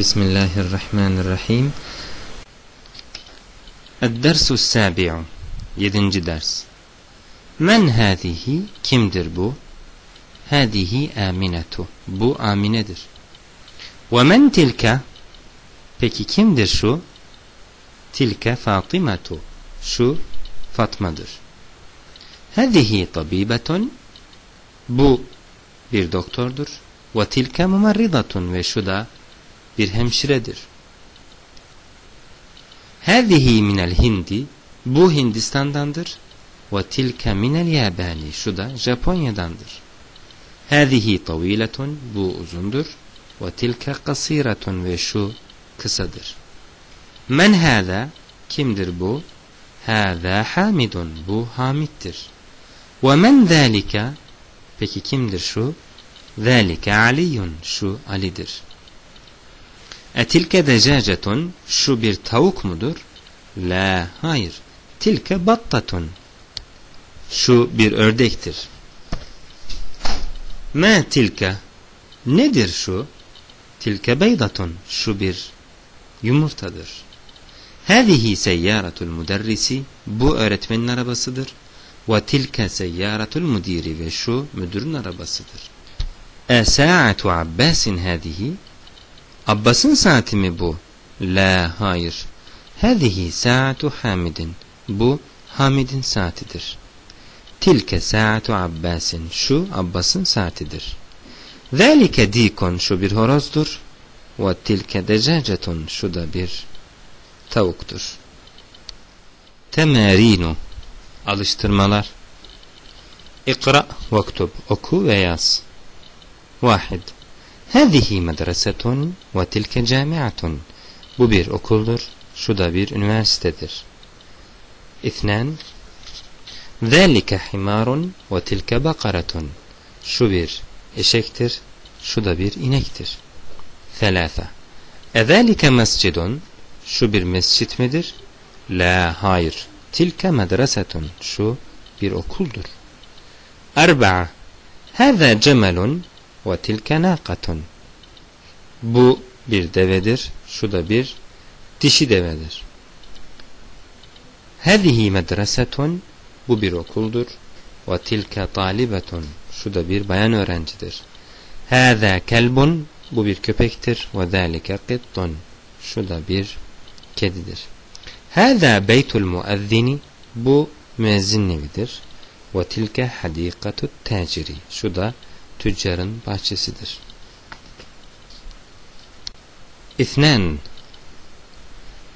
Bismillahirrahmanirrahim. Ed-dersu sabi'u. Yedinci ders. Men hâzihi? Kimdir bu? Hâzihi aminetu. Bu aminedir. Ve men tilka? Peki kimdir şu? Tilke Fatimetu. Şu Fatma'dır. Hâzihi tabibetun. Bu bir doktordur. Ve tilke mumarridatun. Ve şu da bir hemşiredir. Hâzihi minel hindi. Bu Hindistan'dandır. Ve tilke minel yabani. Şu da Japonya'dandır. Hâzihi taviletun. Bu uzundur. Ve tilke kasiratun. Ve şu kısadır. Men hâzâ. Kimdir bu? Hâzâ hamidun. Bu hamittir. Ve men zâlike. Peki kimdir şu? Zâlike aliyun. Şu Ali'dir. Etilke decacetun. Şu bir tavuk mudur? La. Hayır. Tilke battatun. Şu bir ördektir. Ma tilke. Nedir şu? Tilke beydatun. Şu bir yumurtadır. Hâzihi seyyâratul müderrisi. Bu öğretmenin arabasıdır. Ve tilke seyyâratul müdiri. Ve şu müdürün arabasıdır. E sa'atu Abbasin hâzihi. Abbas'ın saati mi bu? La hayır. Hâzihi sa'atu Hamidin. Bu Hamid'in saatidir. Tilke sa'atu Abbasin. Şu Abbas'ın saatidir. Zalike dikon şu bir horozdur. Ve tilke decacetun şu da bir tavuktur. Temerinu alıştırmalar. İkra vaktub oku ve yaz. Vahid. Hâzihi medresetun ve tilke camiatun. Bu bir okuldur, şu da bir üniversitedir. İthnan. Zâlike himarun ve tilke bakaratun. Şu bir eşektir, şu da bir inektir. Thelâfe. Ezâlike mescidun. Şu bir mescit midir? La, hayır. Tilke medresetun. Şu bir okuldur. Erba'a. Hâzâ cemelun ve tilke nâkatun. Bu bir devedir, şu da bir dişi devedir. Hâzihi medresetun. Bu bir okuldur. Ve tilke talibetun. Şu da bir bayan öğrencidir. Hâzâ kelbun. Bu bir köpektir. Ve zâlike qittun. Şu da bir kedidir. Hâzâ beytul muezzini. Bu müezzin evidir. Ve tilke hadîkatut taciri. Şu da tüccarın bahçesidir. İthnan.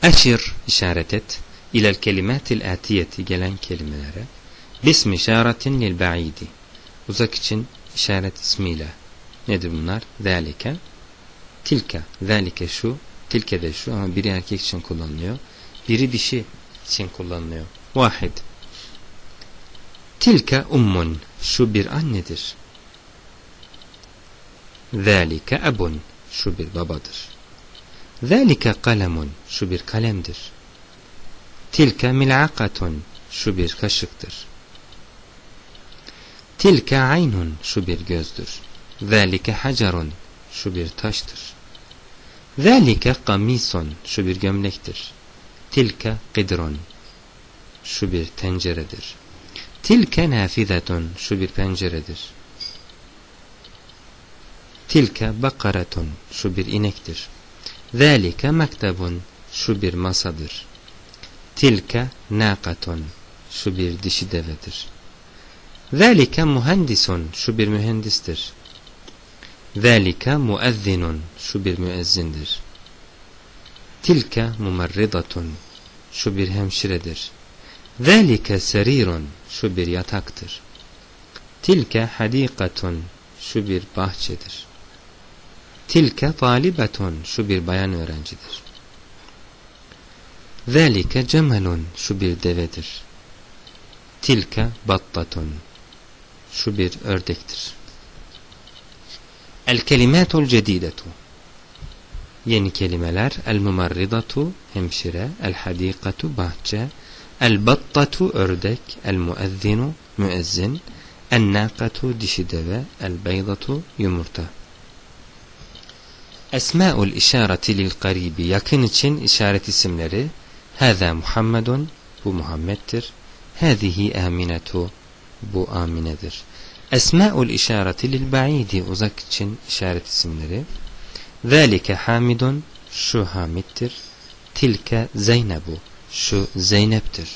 Eşir işaret et. İlel kelimatil atiyeti gelen kelimelere. Bism işaretin lil ba'idi. Uzak için işaret ismiyle. Nedir bunlar? Zalike. Tilke. Zalike şu. Tilke de şu ama biri erkek için kullanılıyor. Biri dişi için kullanılıyor. Vahid. Tilke ummun. Şu bir annedir. Zalike ebun. Şu bir babadır. Zalike kalemun. Şu bir kalemdir. Tilke mil'akatun. Şu bir kaşıktır. Tilke aynun. Şu bir gözdür. Zalike hacerun. Şu bir taştır. Zalike kamison. Şu bir gömlektir. Tilke qidrun. Şu bir tenceredir. Tilke nafizetun. Şu bir penceredir. Tilke bakaratun. Şu bir inektir. Zalike mektebun. Şu bir masadır. Tilke naqatun. Şu bir dişi devedir. Zalike muhendisun. Şu bir mühendistir. Zalike muezzinun. Şu bir müezzindir. Tilke mumarridatun. Şu bir hemşiredir. Zalike serirun. Şu bir yataktır. Tilke hadikatun. Şu bir bahçedir. Tilke talibetun. Şu bir bayan öğrencidir. Zalike cemelun. Şu bir devedir. Tilke battatun. Şu bir ördektir. El kelimatul cedidetu. Yeni kelimeler. El mumarridatu hemşire. El hadikatu bahçe. El battatu ördek. El muezzinu müezzin. En nakatu dişi deve. El beydatu yumurta. Esma'ul işareti lil garibi yakın için işaret isimleri Hâzâ Muhammedun bu Muhammed'dir. Hâzihi Aminetu bu Amine'dir. Esma'ul işareti lil ba'idi uzak için işaret isimleri Zâlike Hamidun şu Hamid'dir. Tilke Zeynebu şu Zeynep'tir.